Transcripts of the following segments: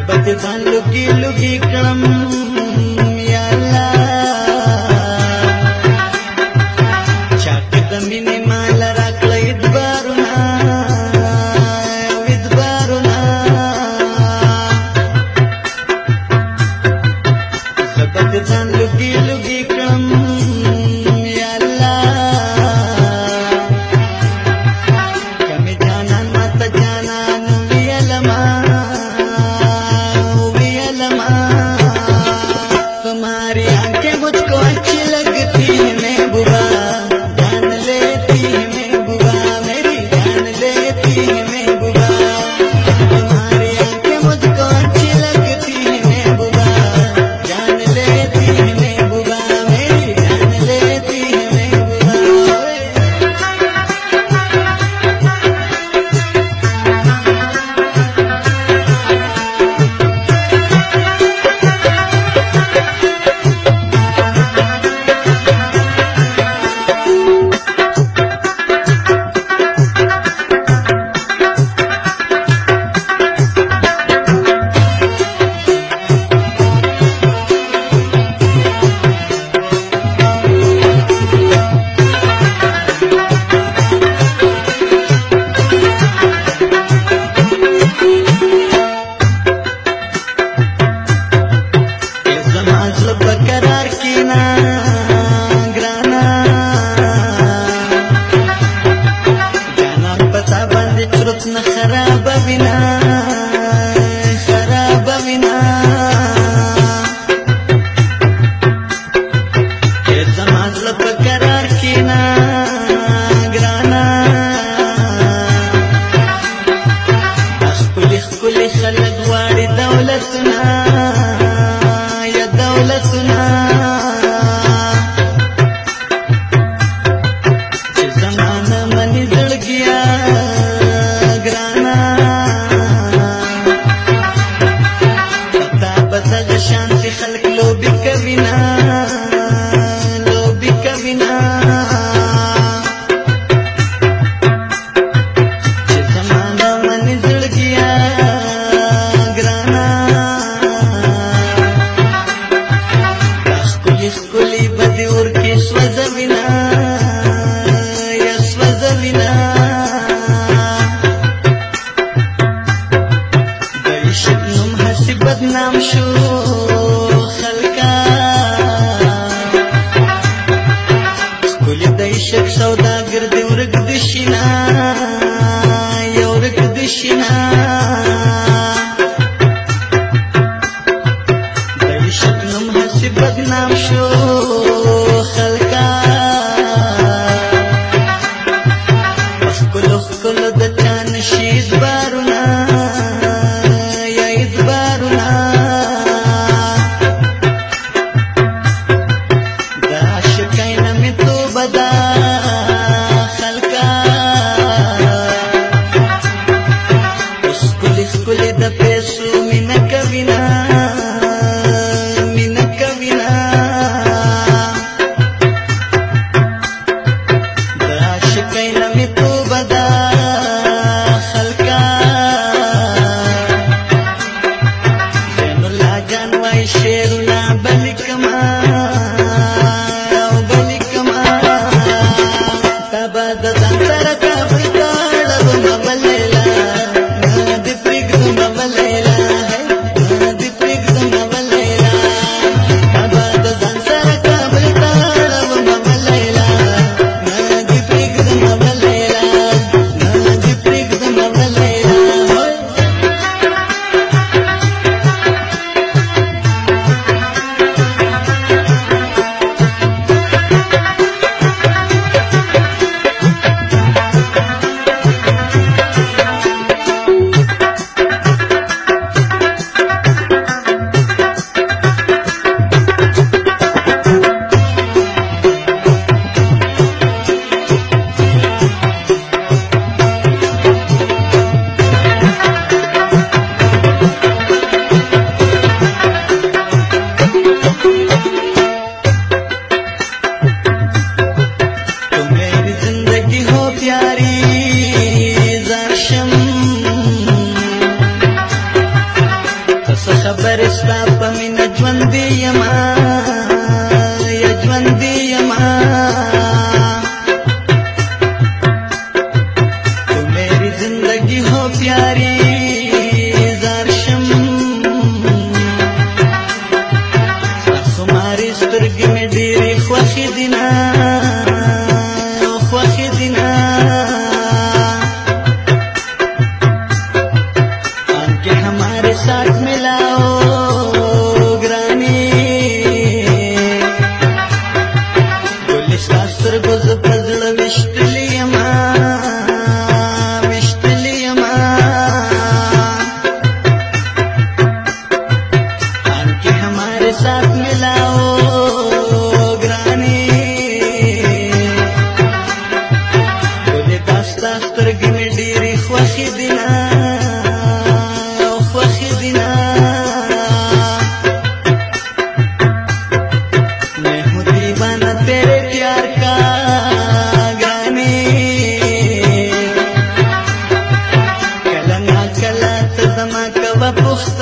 शपथ सांग लुकी लुगी कलम عاشق سوداګر دی ورګ دشینا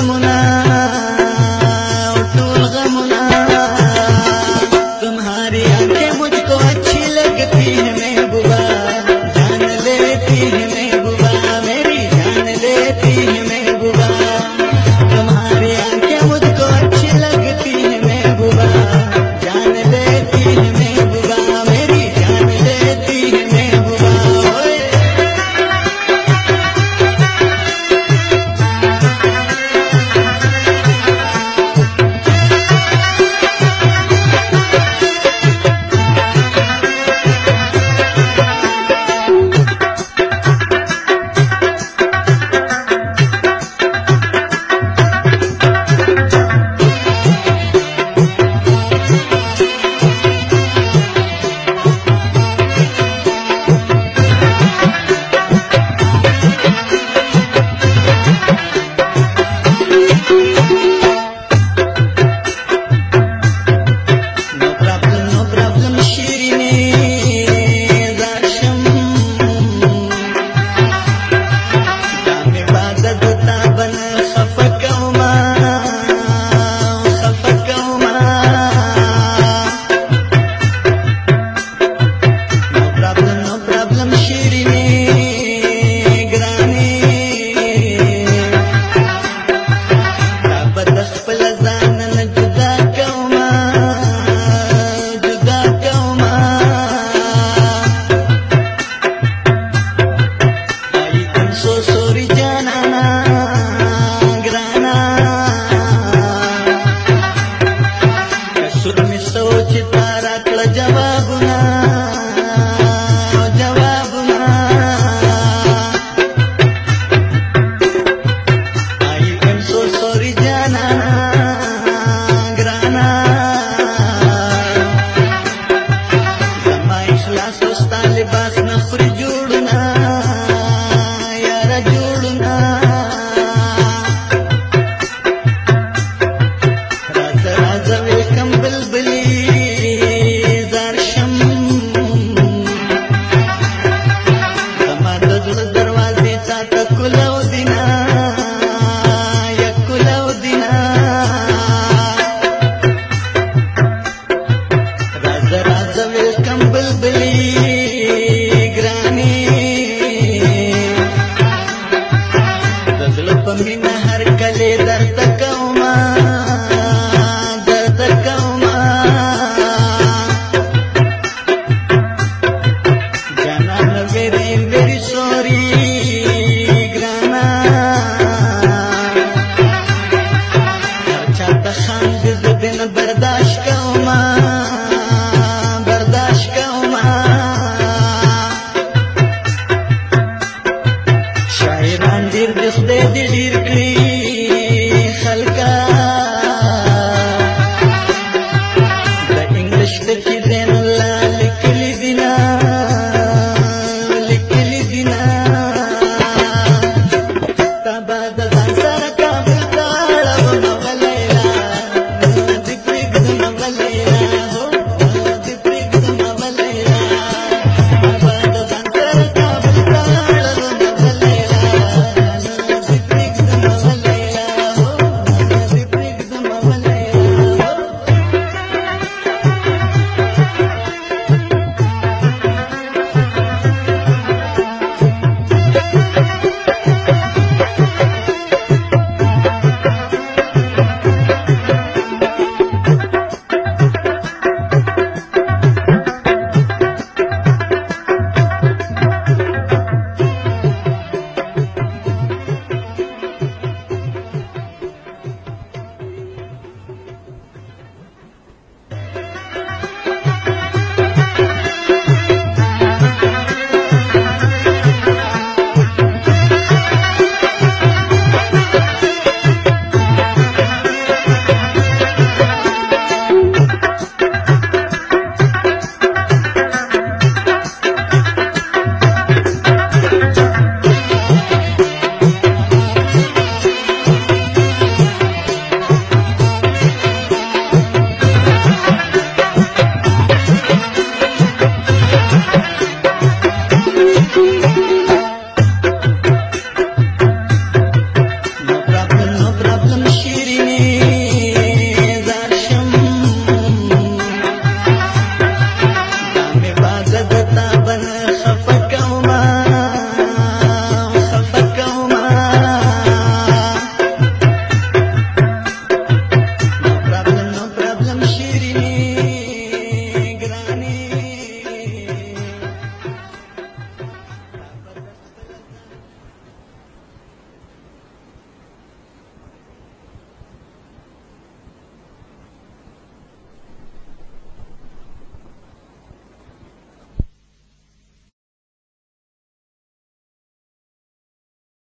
غمونه